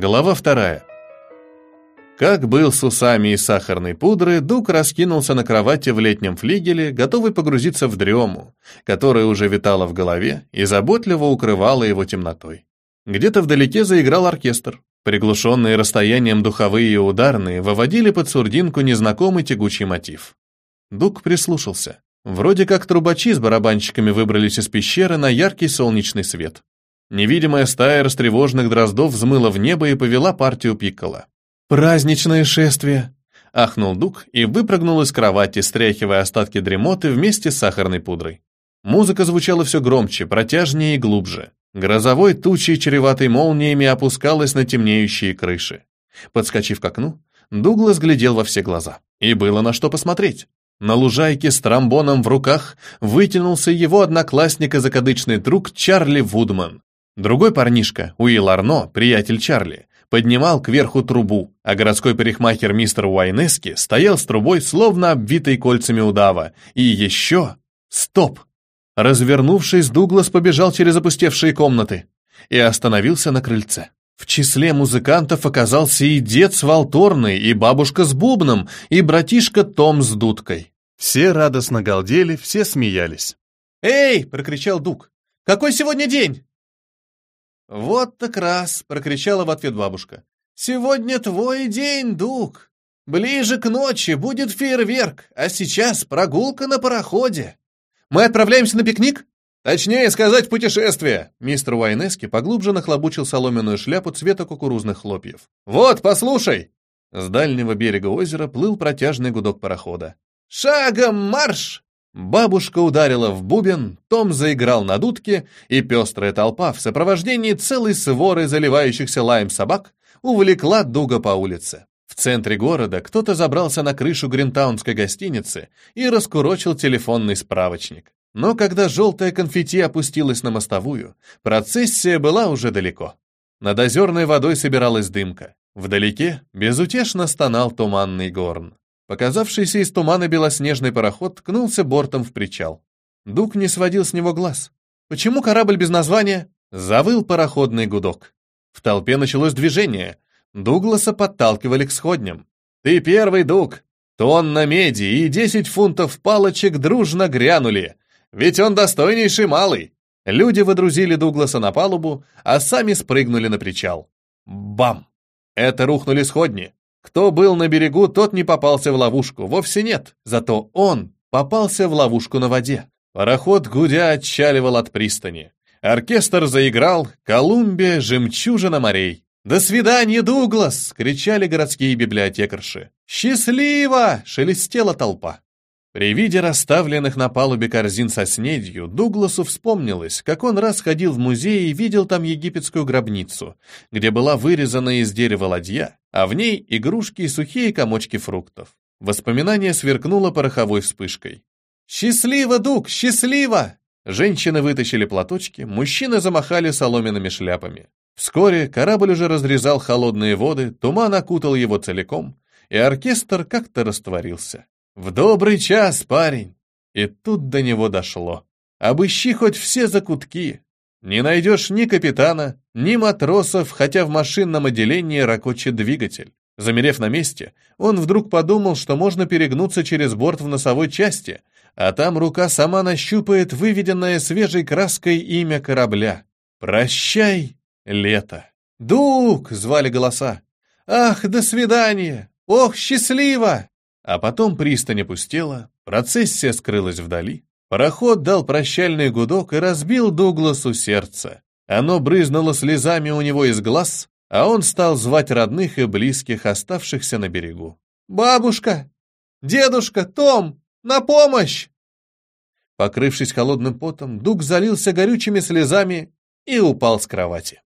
Глава вторая. Как был с усами и сахарной пудры, Дук раскинулся на кровати в летнем флигеле, готовый погрузиться в дрему, которая уже витала в голове и заботливо укрывала его темнотой. Где-то вдалеке заиграл оркестр. Приглушенные расстоянием духовые и ударные выводили под сурдинку незнакомый тягучий мотив. Дук прислушался. Вроде как трубачи с барабанщиками выбрались из пещеры на яркий солнечный свет. Невидимая стая растревоженных дроздов взмыла в небо и повела партию пиккола. «Праздничное шествие!» — ахнул Дук и выпрыгнул из кровати, стряхивая остатки дремоты вместе с сахарной пудрой. Музыка звучала все громче, протяжнее и глубже. Грозовой тучей, чреватой молниями, опускалась на темнеющие крыши. Подскочив к окну, Дуглас глядел во все глаза. И было на что посмотреть. На лужайке с тромбоном в руках вытянулся его одноклассник и закадычный друг Чарли Вудман. Другой парнишка, Уилл Арно, приятель Чарли, поднимал кверху трубу, а городской парикмахер мистер Уайнески стоял с трубой, словно обвитой кольцами удава. И еще... Стоп! Развернувшись, Дуглас побежал через опустевшие комнаты и остановился на крыльце. В числе музыкантов оказался и дед с волторной, и бабушка с бубном, и братишка Том с дудкой. Все радостно галдели, все смеялись. «Эй!» — прокричал Дуг. «Какой сегодня день?» «Вот так раз!» — прокричала в ответ бабушка. «Сегодня твой день, Дуг! Ближе к ночи будет фейерверк, а сейчас прогулка на пароходе. Мы отправляемся на пикник?» «Точнее сказать, путешествие!» Мистер Уайнески поглубже нахлобучил соломенную шляпу цвета кукурузных хлопьев. «Вот, послушай!» С дальнего берега озера плыл протяжный гудок парохода. «Шагом марш!» Бабушка ударила в бубен, Том заиграл на дудке, и пестрая толпа в сопровождении целой своры заливающихся лаем собак увлекла Дуга по улице. В центре города кто-то забрался на крышу гринтаунской гостиницы и раскурочил телефонный справочник. Но когда желтая конфетти опустилась на мостовую, процессия была уже далеко. Над озерной водой собиралась дымка. Вдалеке безутешно стонал туманный горн. Показавшийся из тумана белоснежный пароход ткнулся бортом в причал. Дуг не сводил с него глаз. «Почему корабль без названия?» Завыл пароходный гудок. В толпе началось движение. Дугласа подталкивали к сходням. «Ты первый, Дуг!» Тонна меди и десять фунтов палочек дружно грянули. Ведь он достойнейший малый. Люди водрузили Дугласа на палубу, а сами спрыгнули на причал. Бам! Это рухнули сходни. Кто был на берегу, тот не попался в ловушку, вовсе нет. Зато он попался в ловушку на воде. Пароход гудя отчаливал от пристани. Оркестр заиграл «Колумбия, жемчужина морей». «До свидания, Дуглас!» — кричали городские библиотекарши. «Счастливо!» — шелестела толпа. При виде расставленных на палубе корзин со снедью, Дугласу вспомнилось, как он раз ходил в музей и видел там египетскую гробницу, где была вырезана из дерева ладья, а в ней игрушки и сухие комочки фруктов. Воспоминание сверкнуло пороховой вспышкой. «Счастливо, Дуг, счастливо!» Женщины вытащили платочки, мужчины замахали соломенными шляпами. Вскоре корабль уже разрезал холодные воды, туман окутал его целиком, и оркестр как-то растворился. В добрый час, парень! И тут до него дошло. Обыщи хоть все закутки. Не найдешь ни капитана, ни матросов, хотя в машинном отделении ракочет двигатель. Замерев на месте, он вдруг подумал, что можно перегнуться через борт в носовой части, а там рука сама нащупает выведенное свежей краской имя корабля. «Прощай, лето!» «Дук!» — звали голоса. «Ах, до свидания! Ох, счастливо!» А потом пристань опустела, процессия скрылась вдали. Пароход дал прощальный гудок и разбил Дугласу сердце. Оно брызнуло слезами у него из глаз, а он стал звать родных и близких, оставшихся на берегу. «Бабушка! Дедушка! Том! На помощь!» Покрывшись холодным потом, Дуг залился горючими слезами и упал с кровати.